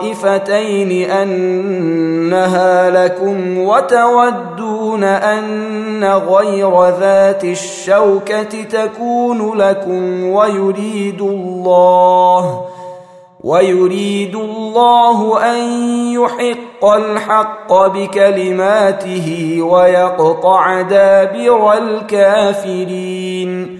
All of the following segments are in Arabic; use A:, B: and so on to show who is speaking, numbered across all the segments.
A: الطائفتين أنها لكم وتودون أن غير ذات الشوكة تكون لكم ويريد الله ويريد الله أن يحق الحق بكلماته ويقطع دابر الكافرين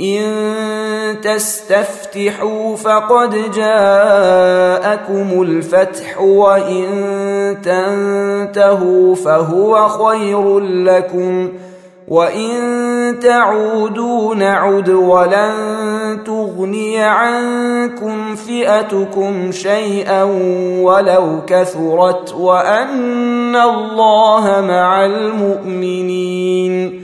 A: إن تستفتحوا فقد جاءكم الفتح وإن تنتهوا فهو خير لكم وإن تعودوا نعد ولن تغني عنكم فئتكم شيئا ولو كثرت وأن الله مع المؤمنين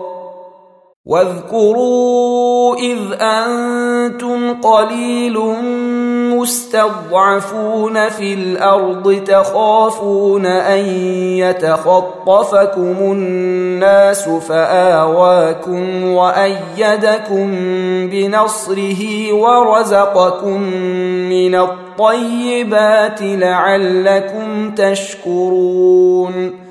A: واذكروا إذ أنتم قليل مستضعفون في الأرض تخافون أن يتخطفكم الناس فآواكم وأيدكم بنصره ورزقكم من الطيبات لعلكم تشكرون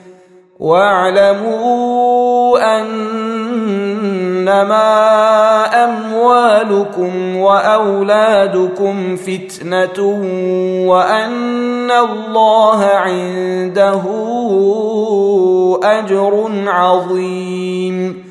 A: واعلموا أنما أموالكم وأولادكم فتنة وأن الله عنده أجر عظيم.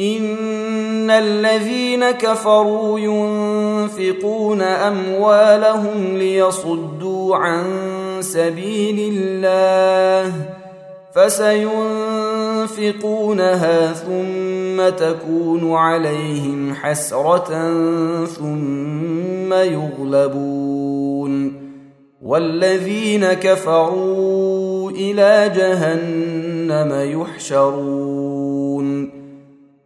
A: إن الذين كفروا ينفقون أموالهم ليصدوا عن سبيل الله فسينفقونها ثم تكون عليهم حسرة ثم يغلبون والذين كفروا إلى جهنم يحشرون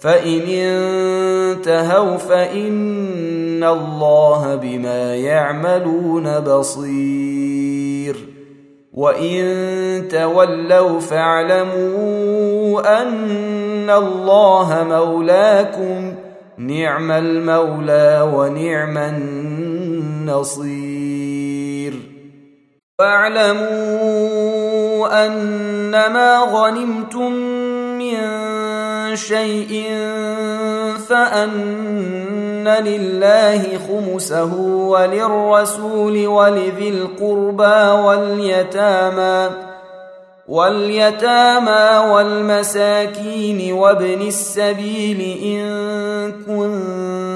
A: فإن انتهوا فإن الله بما يعملون بصير. وإن تولوا فاعلموا أن الله مولاكم نعم المولى ونعم النصير. واعلموا أنما غنمتم من شيء فأن لله خمسه وللرسول ولذي القربى واليتامى واليتامى والمساكين وابن السبيل إن كنتم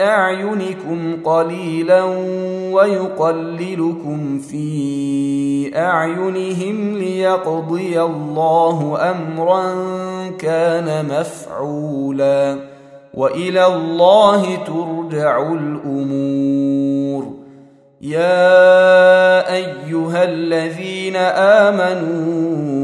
A: أعينكم قليلا ويقللكم في أعينهم ليقضي الله أمرا كان مفعولا وإلى الله ترجع الأمور. يا أيها الذين آمنوا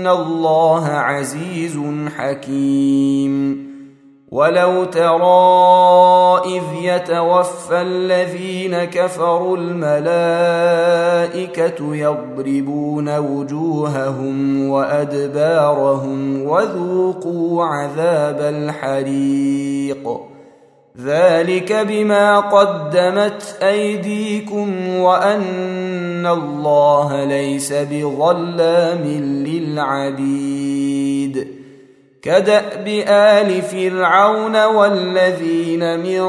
A: فان الله عزيز حكيم ولو ترى اذ يتوفى الذين كفروا الملائكه يضربون وجوههم وادبارهم وذوقوا عذاب الحريق ذلك بما قدمت أيديكم وأن الله ليس بظلام للعبيد. كدأب آل فرعون والذين من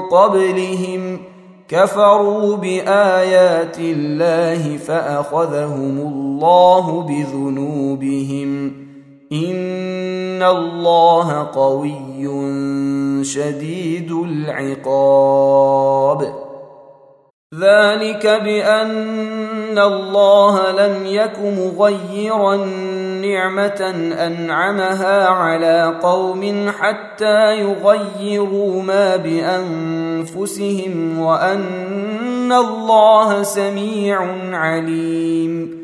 A: قبلهم كفروا بآيات الله فأخذهم الله بذنوبهم. ان الله قوي شديد العقاب ذلك بان الله لم يك مغيرا نعمه انعمها على قوم حتى يغيروا ما بانفسهم وان الله سميع عليم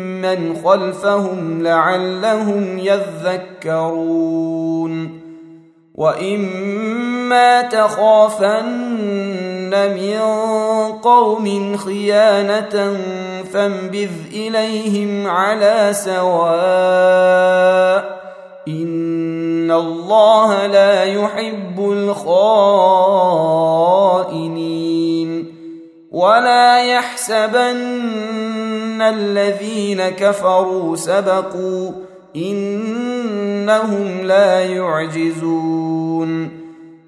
A: من خلفهم لعلهم يذكرون وإما تخافن من قوم خيانة فانبذ إليهم على سواء إن الله لا يحب الخائنين ولا يحسبن الذين كفروا سبقوا انهم لا يعجزون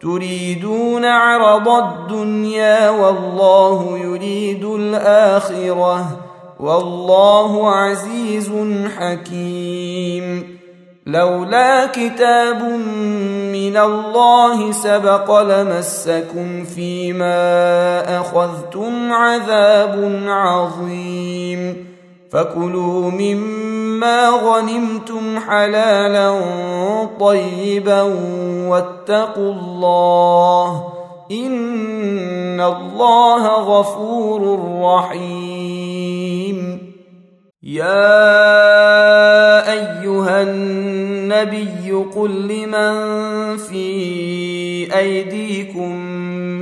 A: تريدون عرض الدنيا والله يريد الآخرة والله عزيز حكيم. لولا كتاب من الله سبق لمسكم فيما أخذتم عذاب عظيم. فكلوا مما غنمتم حلالا طيبا واتقوا الله ان الله غفور رحيم يا ايها النبي قل لمن في ايديكم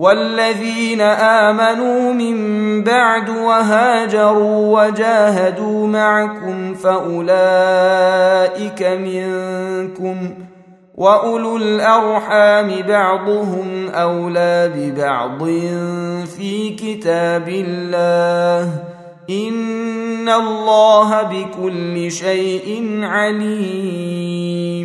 A: والذين آمنوا من بعد وهاجروا وجاهدوا معكم فأولئك منكم وأولو الأرحام بعضهم أولى ببعض في كتاب الله إن الله بكل شيء عليم